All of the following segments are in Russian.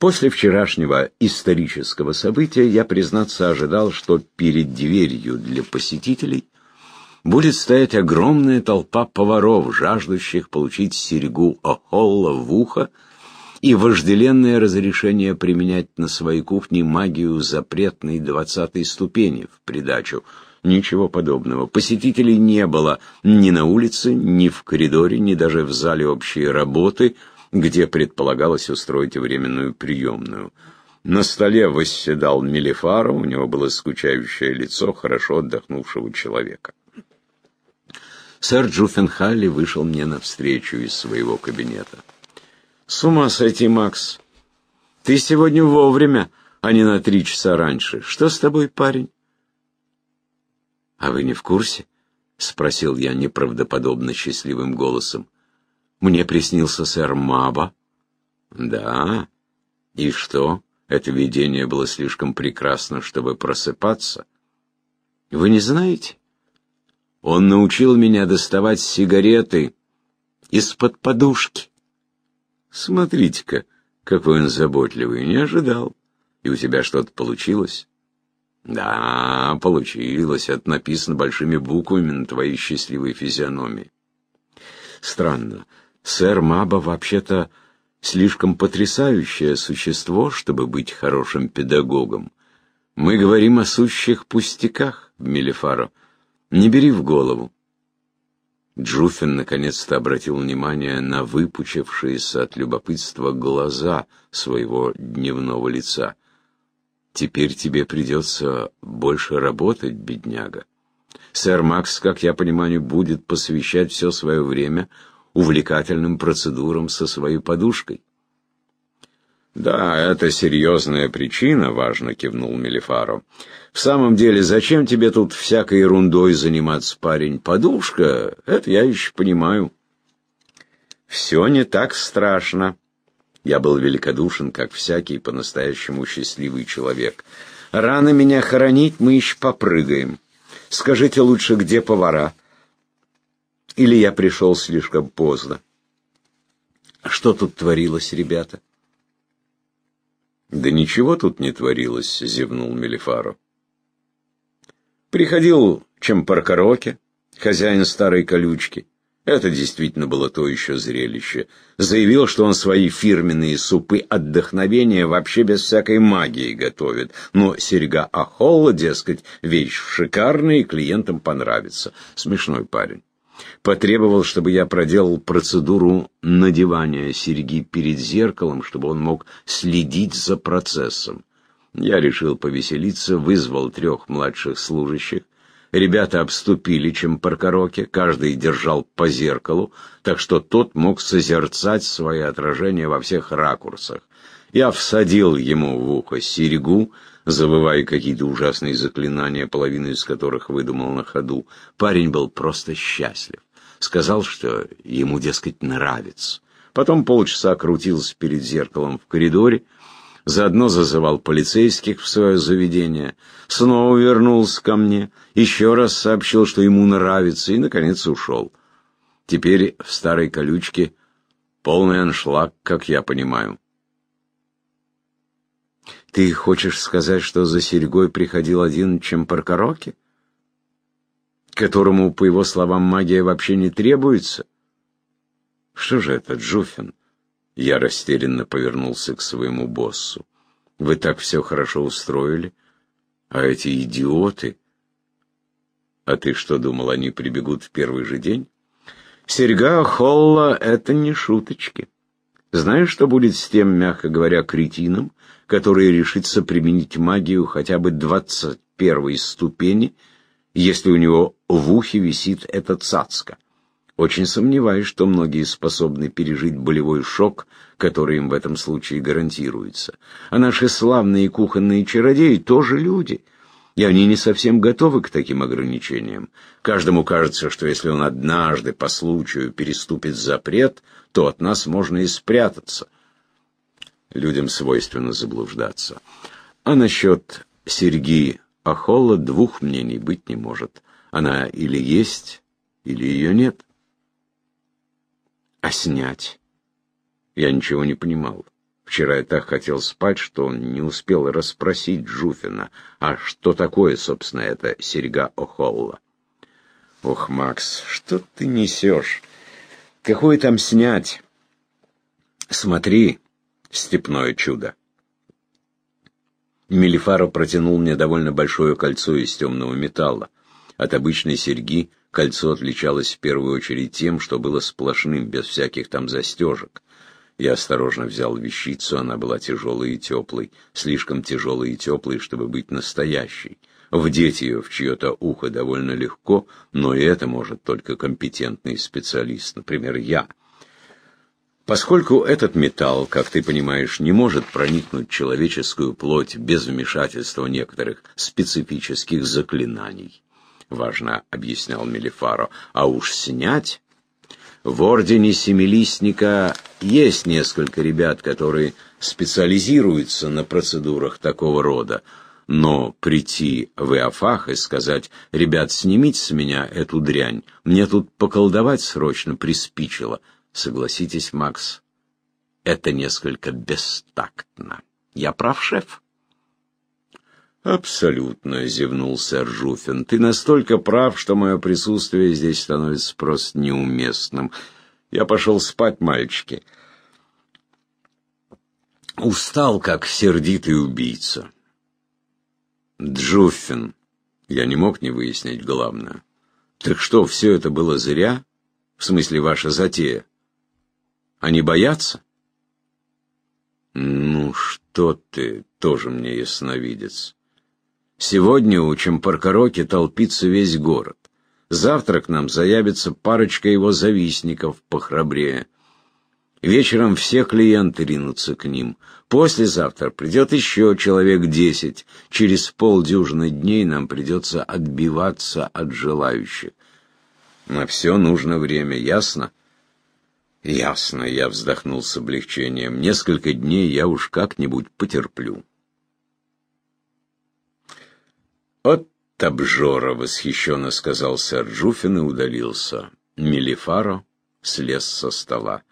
После вчерашнего исторического события я, признаться, ожидал, что перед дверью для посетителей будет стоять огромная толпа поваров, жаждущих получить серьгу Охолла в ухо и вожделенное разрешение применять на своей кухне магию запретной двадцатой ступени в придачу. Ничего подобного. Посетителей не было ни на улице, ни в коридоре, ни даже в зале общей работы, где предполагалось устроить временную приемную. На столе восседал Мелифара, у него было скучающее лицо хорошо отдохнувшего человека. Сэр Джуффенхалли вышел мне навстречу из своего кабинета. «С ума сойти, Макс! Ты сегодня вовремя, а не на три часа раньше. Что с тобой, парень?» «А вы не в курсе?» — спросил я неправдоподобно счастливым голосом. «Мне приснился сэр Маба». «Да? И что? Это видение было слишком прекрасно, чтобы просыпаться?» «Вы не знаете?» Он научил меня доставать сигареты из-под подушки. Смотрите-ка, какой он заботливый, не ожидал. И у тебя что-то получилось? Да, получилось. Это написано большими буквами на твоей счастливой физиономии. Странно. Сэр Маба вообще-то слишком потрясающее существо, чтобы быть хорошим педагогом. Мы говорим о сущих пустяках в Мелефаро. Не бери в голову. Джуфин наконец-то обратил внимание на выпучившиеся от любопытства глаза своего дневного лица. «Теперь тебе придется больше работать, бедняга. Сэр Макс, как я понимаю, будет посвящать все свое время увлекательным процедурам со своей подушкой. «Да, это серьезная причина», — важно кивнул Мелифаро. «В самом деле, зачем тебе тут всякой ерундой заниматься, парень? Подушка — это я еще понимаю». «Все не так страшно». Я был великодушен, как всякий по-настоящему счастливый человек. «Рано меня хоронить, мы еще попрыгаем. Скажите лучше, где повара?» Или я пришел слишком поздно? Что тут творилось, ребята? «Да ничего тут не творилось», — зевнул Мелифаро. Приходил Чемпаркароке, хозяин старой колючки. Это действительно было то еще зрелище. Заявил, что он свои фирменные супы отдохновения вообще без всякой магии готовит. Но серьга Ахолла, дескать, вещь шикарная и клиентам понравится. Смешной парень потребовал, чтобы я проделал процедуру надевания серьги перед зеркалом, чтобы он мог следить за процессом. Я решил повеселиться, вызвал трех младших служащих. Ребята обступили чем паркороке, каждый держал по зеркалу, так что тот мог созерцать свои отражения во всех ракурсах. Я всадил ему в ухо серьгу, завывая какие-то ужасные заклинания, половину из которых выдумал на ходу. Парень был просто счастлив. Сказал, что ему, дескать, нравится. Потом полчаса крутился перед зеркалом в коридоре, заодно зазывал полицейских в свое заведение, снова вернулся ко мне, еще раз сообщил, что ему нравится, и, наконец, ушел. Теперь в старой колючке полный аншлаг, как я понимаю. Ты хочешь сказать, что за серьгой приходил один Чемпаркароки? Которому, по его словам, магия вообще не требуется? Что же это, Джуфин? Я растерянно повернулся к своему боссу. Вы так все хорошо устроили, а эти идиоты... А ты что думал, они прибегут в первый же день? Серьга Холла — это не шуточки. Знаешь, что будет с тем, мягко говоря, кретином, который решится применить магию хотя бы двадцать первой ступени, если у него в ухе висит эта цацка? Очень сомневаюсь, что многие способны пережить болевой шок, который им в этом случае гарантируется. А наши славные кухонные чародеи тоже люди — и они не совсем готовы к таким ограничениям. Каждому кажется, что если он однажды по случаю переступит запрет, то от нас можно и спрятаться. Людям свойственно заблуждаться. А насчет серьги Ахолла двух мнений быть не может. Она или есть, или ее нет. А снять? Я ничего не понимал. Вчера я так хотел спать, что не успел расспросить Жуфина, а что такое, собственно, эта серьга О'Холла. Ох, Макс, что ты несешь? Какое там снять? Смотри, степное чудо. Мелифаро протянул мне довольно большое кольцо из темного металла. От обычной серьги кольцо отличалось в первую очередь тем, что было сплошным, без всяких там застежек. Я осторожно взял вещицу, она была тяжелой и теплой, слишком тяжелой и теплой, чтобы быть настоящей. Вдеть ее в чье-то ухо довольно легко, но и это может только компетентный специалист, например, я. Поскольку этот металл, как ты понимаешь, не может проникнуть в человеческую плоть без вмешательства некоторых специфических заклинаний, важно объяснял Мелифаро, а уж снять в Ордене Семилистника есть несколько ребят, которые специализируются на процедурах такого рода, но прийти в Иофах и сказать, «Ребят, снимите с меня эту дрянь, мне тут поколдовать срочно приспичило», согласитесь, Макс, это несколько бестактно. Я прав, шеф? «Абсолютно», — зевнул сэр Жуфин. «Ты настолько прав, что мое присутствие здесь становится просто неуместным. Я пошел спать, мальчики. Устал, как сердитый убийца». «Джуффин», я не мог не выяснить главное. «Так что, все это было зря? В смысле, ваша затея? Они боятся?» «Ну, что ты, тоже мне ясновидец». Сегодня у Чемпаркороки толпится весь город. Завтра к нам заявится парочка его завистников похрабрее. Вечером все клиенты ринутся к ним. Послезавтра придет еще человек десять. Через полдюжины дней нам придется отбиваться от желающих. На все нужно время, ясно? Ясно, я вздохнул с облегчением. Несколько дней я уж как-нибудь потерплю. «От обжора!» — восхищенно сказал сэр Джуфин и удалился. Мелифаро слез со стола.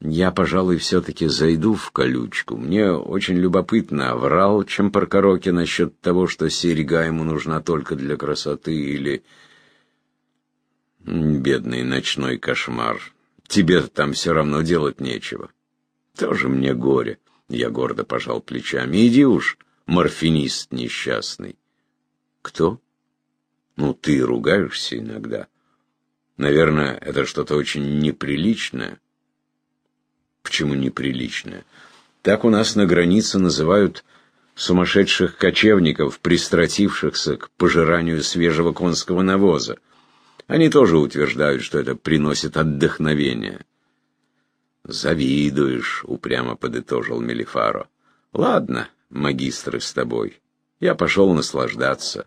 «Я, пожалуй, все-таки зайду в колючку. Мне очень любопытно, врал Чемпаркороки насчет того, что серега ему нужна только для красоты, или...» «Бедный ночной кошмар. Тебе там все равно делать нечего». «Тоже мне горе». Я гордо пожал плечами. «Иди уж, морфинист несчастный». Кто? Ну, ты ругаешься иногда. Наверное, это что-то очень неприличное. Почему неприличное? Так у нас на границе называют сумасшедших кочевников, пристратившихся к пожиранию свежего конского навоза. Они тоже утверждают, что это приносит отдохновение. «Завидуешь», — упрямо подытожил Мелифаро. «Ладно, магистры с тобой. Я пошел наслаждаться.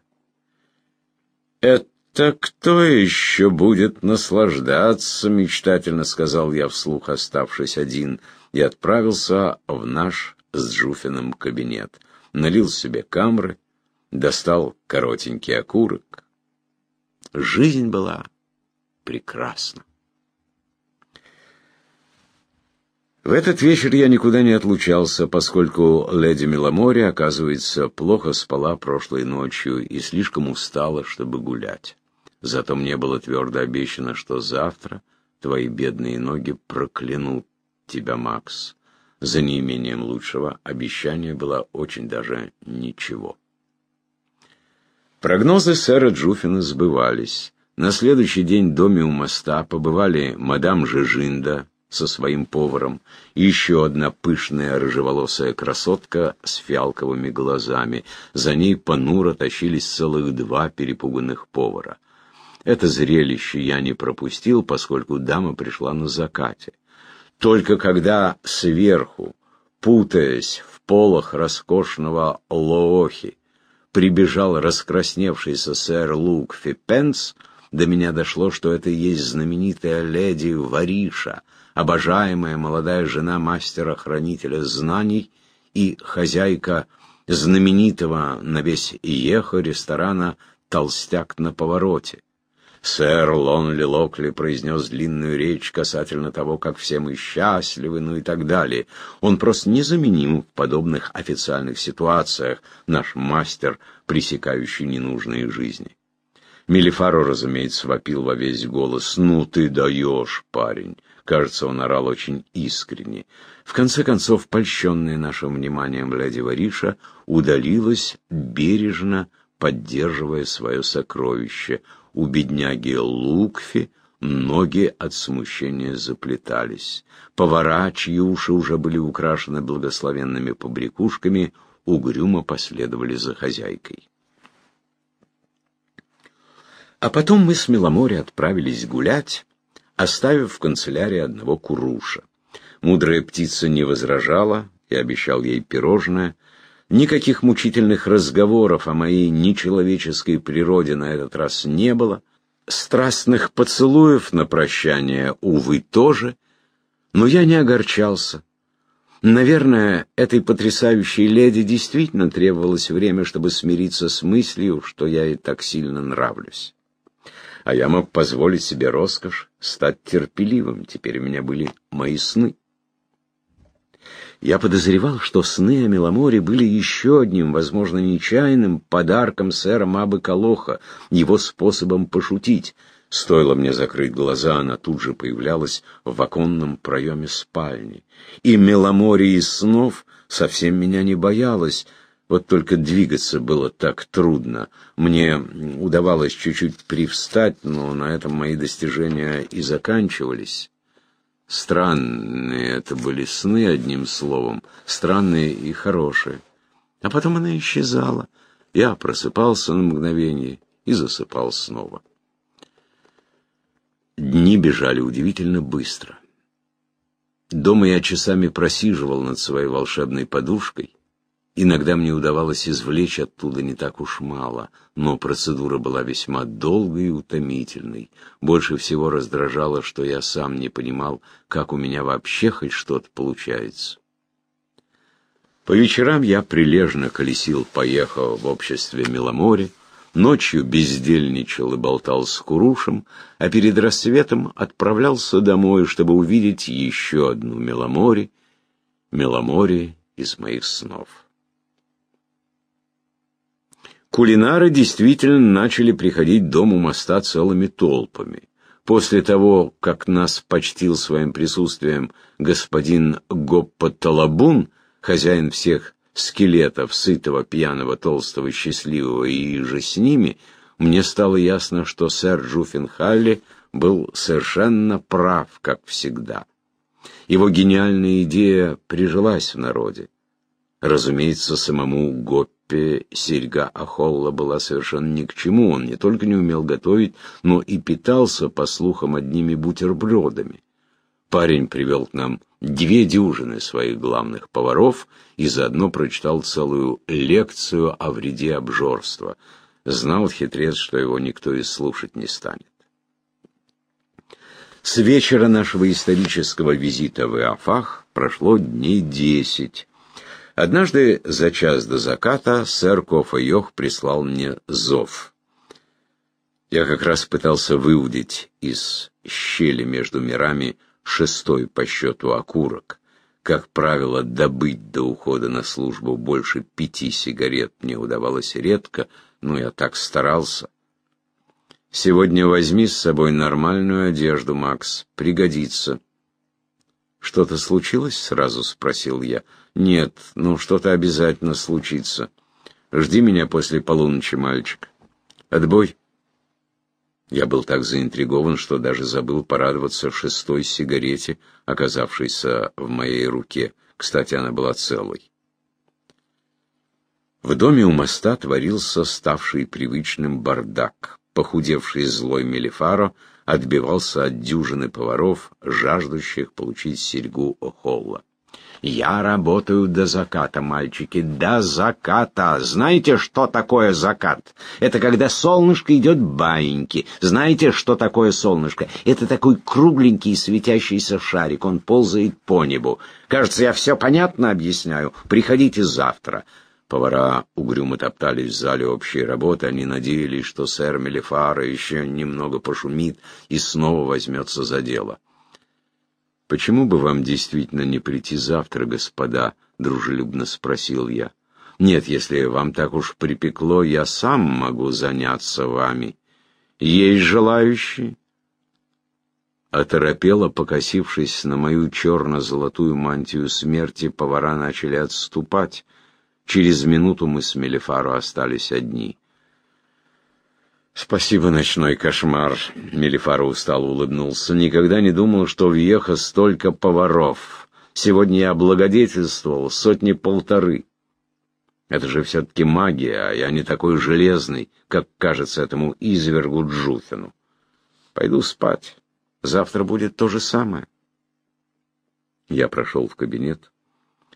«Это кто еще будет наслаждаться?» — мечтательно сказал я вслух, оставшись один, и отправился в наш с Джуфиным кабинет. Налил себе камры, достал коротенький окурок. Жизнь была прекрасна. В этот вечер я никуда не отлучался, поскольку леди Миломори, оказывается, плохо спала прошлой ночью и слишком устала, чтобы гулять. Зато мне было твердо обещано, что завтра твои бедные ноги проклянут тебя, Макс. За неимением лучшего обещание было очень даже ничего. Прогнозы сэра Джуфина сбывались. На следующий день в доме у моста побывали мадам Жижинда, со своим поваром, и еще одна пышная рыжеволосая красотка с фиалковыми глазами. За ней понуро тащились целых два перепуганных повара. Это зрелище я не пропустил, поскольку дама пришла на закате. Только когда сверху, путаясь в полах роскошного лоохи, прибежал раскрасневшийся сэр Лук Фипенс, до меня дошло, что это и есть знаменитая леди Вариша — обожаемая молодая жена мастера-хранителя знаний и хозяйка знаменитого на весь Иехо ресторана «Толстяк на повороте». Сэр Лонли Локли произнес длинную речь касательно того, как все мы счастливы, ну и так далее. Он просто незаменим в подобных официальных ситуациях, наш мастер, пресекающий ненужные жизни. Мелифару, разумеется, вопил во весь голос. «Ну ты даешь, парень!» Кажется, он орал очень искренне. В конце концов, польщенная нашим вниманием леди Вариша удалилась, бережно поддерживая свое сокровище. У бедняги Лукфи ноги от смущения заплетались. Повара, чьи уши уже были украшены благословенными побрякушками, угрюмо последовали за хозяйкой. А потом мы с Миломоря отправились гулять, оставив в канцелярии одного куруша. Мудрая птица не возражала, я обещал ей пирожное. Никаких мучительных разговоров о моей нечеловеческой природе на этот раз не было. Страстных поцелуев на прощание, увы, тоже. Но я не огорчался. Наверное, этой потрясающей леди действительно требовалось время, чтобы смириться с мыслью, что я ей так сильно нравлюсь а я мог позволить себе роскошь стать терпеливым. Теперь у меня были мои сны. Я подозревал, что сны о Меломоре были еще одним, возможно, нечаянным подарком сэра Мабы Калоха, его способом пошутить. Стоило мне закрыть глаза, она тут же появлялась в оконном проеме спальни. И Меломоре из снов совсем меня не боялась, вот только двигаться было так трудно. Мне удавалось чуть-чуть привстать, но на этом мои достижения и заканчивались. Странные это были сны, одним словом, странные и хорошие. А потом она исчезала. Я просыпался на мгновение и засыпал снова. Дни бежали удивительно быстро. Дома я часами просиживал над своей волшебной подушкой, Иногда мне удавалось извлечь оттуда не так уж мало, но процедура была весьма долгой и утомительной. Больше всего раздражало, что я сам не понимал, как у меня вообще хоть что-то получается. По вечерам я прилежно колесил-поехал в обществе Миломоре, ночью бездельничал и болтал с Курушем, а перед рассветом отправлялся домой, чтобы увидеть еще одну Миломоре, Миломоре из моих снов. Кулинары действительно начали приходить дому моста целыми толпами. После того, как нас почтил своим присутствием господин Гоппа Талабун, хозяин всех скелетов, сытого, пьяного, толстого, счастливого и же с ними, мне стало ясно, что сэр Джуффенхалли был совершенно прав, как всегда. Его гениальная идея прижилась в народе. Разумеется, самому Гоппе Папе серьга Ахолла была совершенно ни к чему. Он не только не умел готовить, но и питался, по слухам, одними бутербродами. Парень привел к нам две дюжины своих главных поваров и заодно прочитал целую лекцию о вреде обжорства. Знал хитрец, что его никто и слушать не станет. С вечера нашего исторического визита в Иофах прошло дней десять. Однажды за час до заката сэр Кофа Йох прислал мне зов. Я как раз пытался выудить из щели между мирами шестой по счету окурок. Как правило, добыть до ухода на службу больше пяти сигарет мне удавалось редко, но я так старался. Сегодня возьми с собой нормальную одежду, Макс, пригодится. Что-то случилось? сразу спросил я. Нет, ну что-то обязательно случится. Жди меня после полуночи, мальчик. Отбой. Я был так заинтригован, что даже забыл порадоваться шестой сигарете, оказавшейся в моей руке. Кстати, она была целой. В доме у моста творился ставший привычным бардак. Похудевший злой Мелифаро отбивался от дюжины поваров, жаждущих получить серьгу Охолла. Я работаю до заката, мальчики, до заката. Знаете, что такое закат? Это когда солнышко идет баиньки. Знаете, что такое солнышко? Это такой кругленький светящийся шарик. Он ползает по небу. Кажется, я все понятно объясняю. Приходите завтра. Повара угрюмо топтались в зале общей работы, они надеялись, что сэр Мелифара еще немного пошумит и снова возьмется за дело. «Почему бы вам действительно не прийти завтра, господа?» — дружелюбно спросил я. «Нет, если вам так уж припекло, я сам могу заняться вами. Есть желающие?» Оторопело, покосившись на мою черно-золотую мантию смерти, повара начали отступать. Через минуту мы с Мелифаро остались одни. «Спасибо, ночной кошмар», — Мелифаро устало улыбнулся. «Никогда не думал, что в Йехо столько поваров. Сегодня я облагодетельствовал сотни-полторы. Это же все-таки магия, а я не такой железный, как кажется этому извергу Джуфину. Пойду спать. Завтра будет то же самое». Я прошел в кабинет.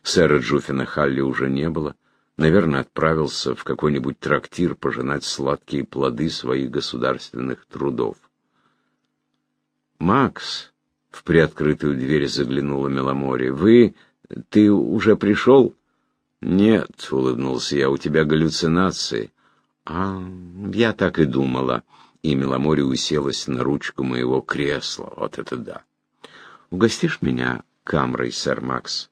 Сэра Джуфина Халли уже не было. Наверное, отправился в какой-нибудь трактир пожинать сладкие плоды своих государственных трудов. «Макс!» — в приоткрытую дверь заглянула Меломори. «Вы... ты уже пришел?» «Нет», — улыбнулся я, — «у тебя галлюцинации». «А, я так и думала». И Меломори уселась на ручку моего кресла. Вот это да. «Угостишь меня камрой, сэр Макс?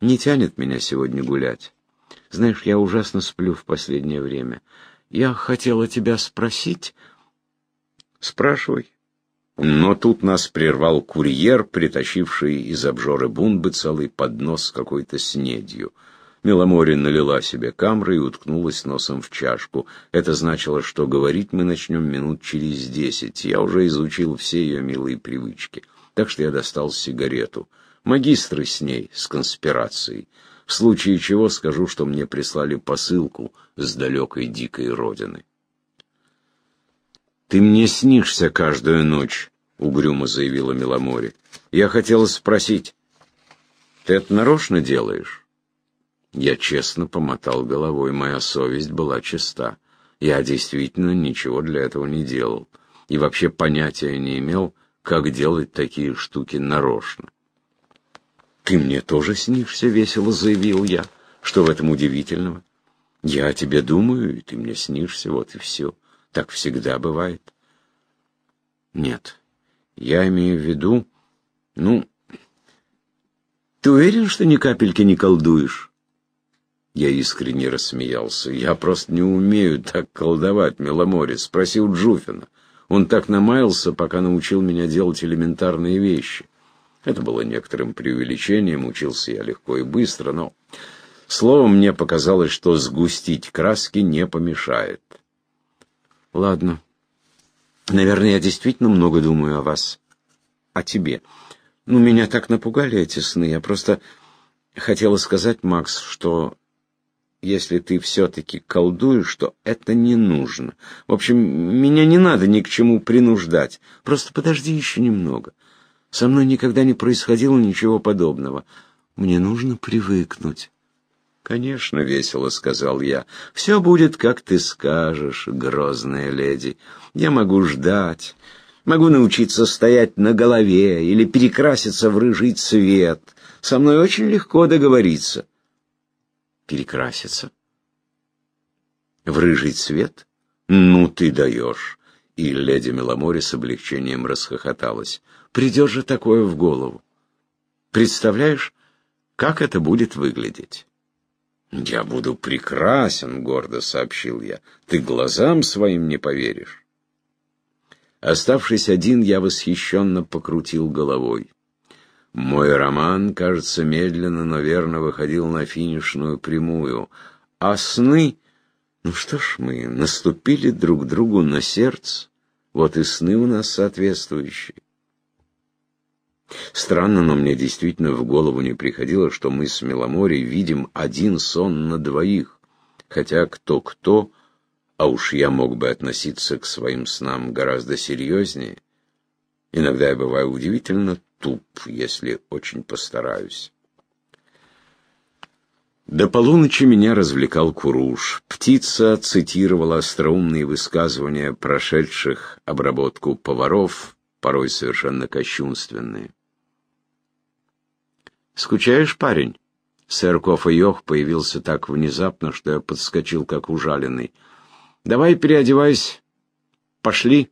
Не тянет меня сегодня гулять». Знаешь, я ужасно сплю в последнее время. Я хотела тебя спросить...» «Спрашивай». Но тут нас прервал курьер, притащивший из обжоры бунбы целый поднос с какой-то снедью. Меломори налила себе камры и уткнулась носом в чашку. Это значило, что говорить мы начнем минут через десять. Я уже изучил все ее милые привычки. Так что я достал сигарету. Магистры с ней, с конспирацией в случае чего скажу, что мне прислали посылку с далекой дикой родины. «Ты мне снишься каждую ночь», — угрюмо заявила Миломори. «Я хотела спросить, ты это нарочно делаешь?» Я честно помотал головой, моя совесть была чиста. Я действительно ничего для этого не делал и вообще понятия не имел, как делать такие штуки нарочно. «Ты мне тоже снишься?» — весело заявил я. «Что в этом удивительного? Я о тебе думаю, и ты мне снишься, вот и все. Так всегда бывает». «Нет, я имею в виду... Ну, ты уверен, что ни капельки не колдуешь?» Я искренне рассмеялся. «Я просто не умею так колдовать, Меломоре. Спроси у Джуфина. Он так намаялся, пока научил меня делать элементарные вещи. Это было некоторым преувеличением, учился я легко и быстро, но... Словом, мне показалось, что сгустить краски не помешает. Ладно. Наверное, я действительно много думаю о вас. О тебе. Ну, меня так напугали эти сны. Я просто хотела сказать, Макс, что если ты все-таки колдуешь, то это не нужно. В общем, меня не надо ни к чему принуждать. Просто подожди еще немного. Со мной никогда не происходило ничего подобного. Мне нужно привыкнуть. «Конечно, — весело сказал я, — все будет, как ты скажешь, грозная леди. Я могу ждать, могу научиться стоять на голове или перекраситься в рыжий цвет. Со мной очень легко договориться». «Перекраситься?» «В рыжий цвет? Ну ты даешь!» И леди Меломори с облегчением расхохоталась. Придет же такое в голову. Представляешь, как это будет выглядеть? «Я буду прекрасен», — гордо сообщил я. «Ты глазам своим не поверишь». Оставшись один, я восхищенно покрутил головой. Мой роман, кажется, медленно, но верно выходил на финишную прямую. А сны... Ну что ж, мы наступили друг другу на сердце. Вот и сны у нас соответствующие. Странно, но мне действительно в голову не приходило, что мы с Меломори видим один сон на двоих. Хотя кто-кто, а уж я мог бы относиться к своим снам гораздо серьезнее. Иногда я бываю удивительно туп, если очень постараюсь. До полуночи меня развлекал Куруш. Птица цитировала остроумные высказывания прошедших обработку поваров, порой совершенно кощунственные. «Скучаешь, парень?» Сэр Кофа Йох появился так внезапно, что я подскочил, как ужаленный. «Давай переодевайся. Пошли».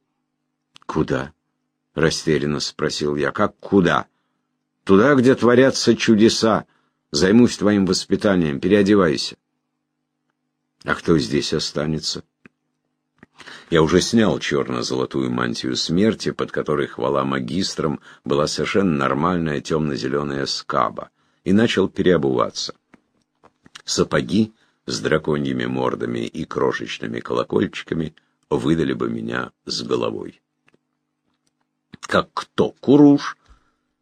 «Куда?» — растерянно спросил я. «Как куда?» «Туда, где творятся чудеса. Займусь твоим воспитанием. Переодевайся». «А кто здесь останется?» Я уже снял черно-золотую мантию смерти, под которой хвала магистрам была совершенно нормальная темно-зеленая скаба, и начал переобуваться. Сапоги с драконьими мордами и крошечными колокольчиками выдали бы меня с головой. Как кто? Куруш?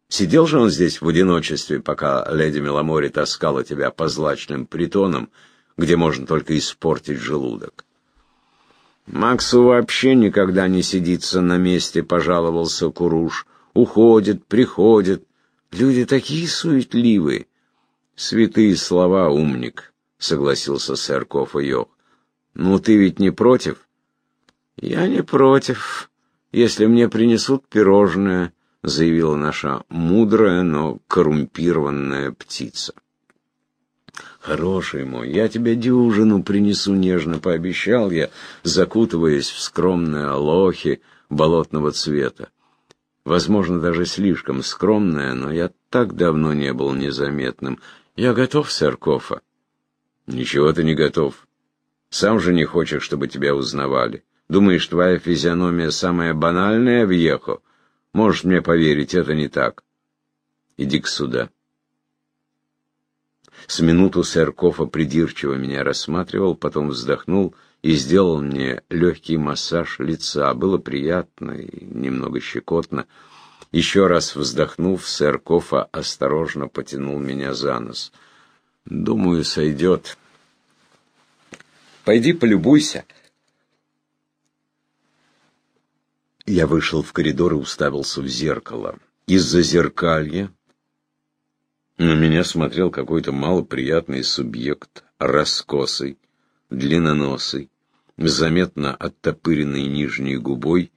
Сидел же он здесь в одиночестве, пока леди Меломори таскала тебя по злачным притонам, где можно только испортить желудок. Максу вообще никогда не сидится на месте, пожаловался Куруш. Уходит, приходит. Люди такие суетливые. Святые слова, умник, согласился сэр Кофа Йох. Ну ты ведь не против? Я не против, если мне принесут пирожное, заявила наша мудрая, но коррумпированная птица. «Хороший мой, я тебе дюжину принесу нежно», — пообещал я, закутываясь в скромные лохи болотного цвета. Возможно, даже слишком скромная, но я так давно не был незаметным. Я готов, сэр Кофа. Ничего ты не готов. Сам же не хочешь, чтобы тебя узнавали. Думаешь, твоя физиономия самая банальная в Ехо? Можешь мне поверить, это не так. Иди к сюда. С минуту сэр Кофа придирчиво меня рассматривал, потом вздохнул и сделал мне легкий массаж лица. Было приятно и немного щекотно. Еще раз вздохнув, сэр Кофа осторожно потянул меня за нос. «Думаю, сойдет. Пойди полюбуйся». Я вышел в коридор и уставился в зеркало. Из-за зеркалья на меня смотрел какой-то малоприятный субъект, раскосый, длинноносый, заметно оттопыренной нижней губой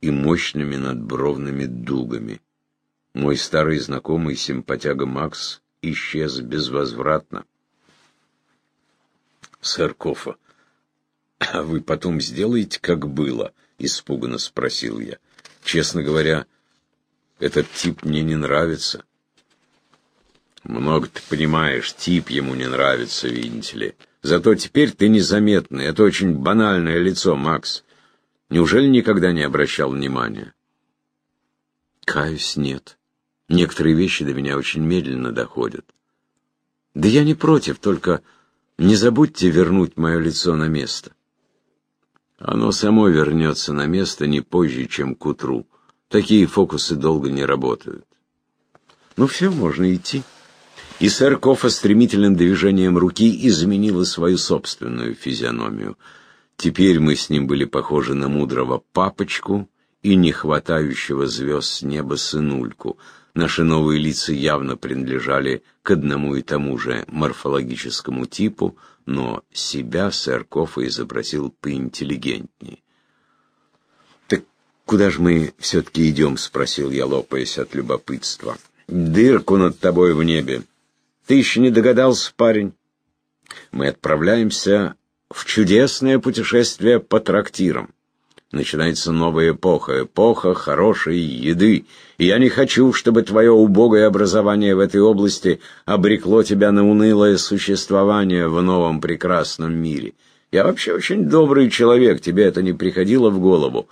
и мощными надбровными дугами. Мой старый знакомый симпатяга Макс исчез безвозвратно. «Сэр Кофа, а вы потом сделаете, как было?» — испуганно спросил я. «Честно говоря, этот тип мне не нравится». Много ты понимаешь, тип ему не нравится, видите ли. Зато теперь ты незаметный. Это очень банальное лицо, Макс. Неужели никогда не обращал внимания? Каюсь, нет. Некоторые вещи до меня очень медленно доходят. Да я не против, только не забудьте вернуть мое лицо на место. Оно само вернется на место не позже, чем к утру. Такие фокусы долго не работают. Ну все, можно идти и сэр Кофа стремительным движением руки изменила свою собственную физиономию. Теперь мы с ним были похожи на мудрого папочку и не хватающего звезд с неба сынульку. Наши новые лица явно принадлежали к одному и тому же морфологическому типу, но себя сэр Кофа изобразил поинтеллигентнее. «Так куда же мы все-таки идем?» — спросил я, лопаясь от любопытства. «Дырку над тобой в небе», ты еще не догадался, парень? Мы отправляемся в чудесное путешествие по трактирам. Начинается новая эпоха, эпоха хорошей еды. И я не хочу, чтобы твое убогое образование в этой области обрекло тебя на унылое существование в новом прекрасном мире. Я вообще очень добрый человек, тебе это не приходило в голову.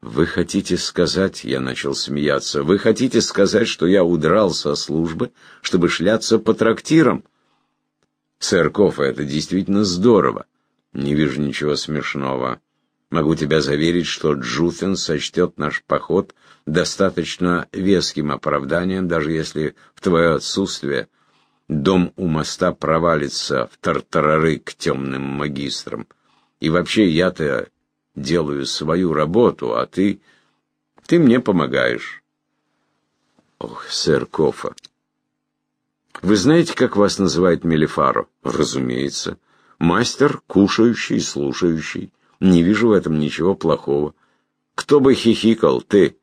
«Вы хотите сказать...» — я начал смеяться. «Вы хотите сказать, что я удрал со службы, чтобы шляться по трактирам?» «Сэр Кофа, это действительно здорово. Не вижу ничего смешного. Могу тебя заверить, что Джуфин сочтет наш поход достаточно веским оправданием, даже если в твое отсутствие дом у моста провалится в тартарары к темным магистрам. И вообще я-то делаю свою работу, а ты... ты мне помогаешь. Ох, сэр Кофа. Вы знаете, как вас называет Мелифаро? Разумеется. Мастер, кушающий слушающий. Не вижу в этом ничего плохого. Кто бы хихикал, ты,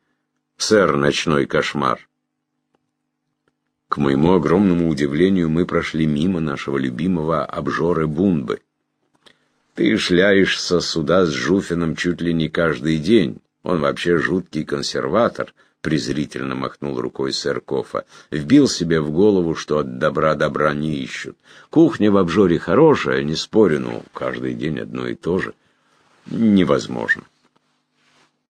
сэр Ночной Кошмар. К моему огромному удивлению, мы прошли мимо нашего любимого обжоры Бунбы. Ты шляешься сюда с Жуфином чуть ли не каждый день. Он вообще жуткий консерватор, презрительно махнул рукой сэр Кофа. Вбил себе в голову, что от добра добра не ищут. Кухня в обжоре хорошая, не спорю, но каждый день одно и то же. Невозможно.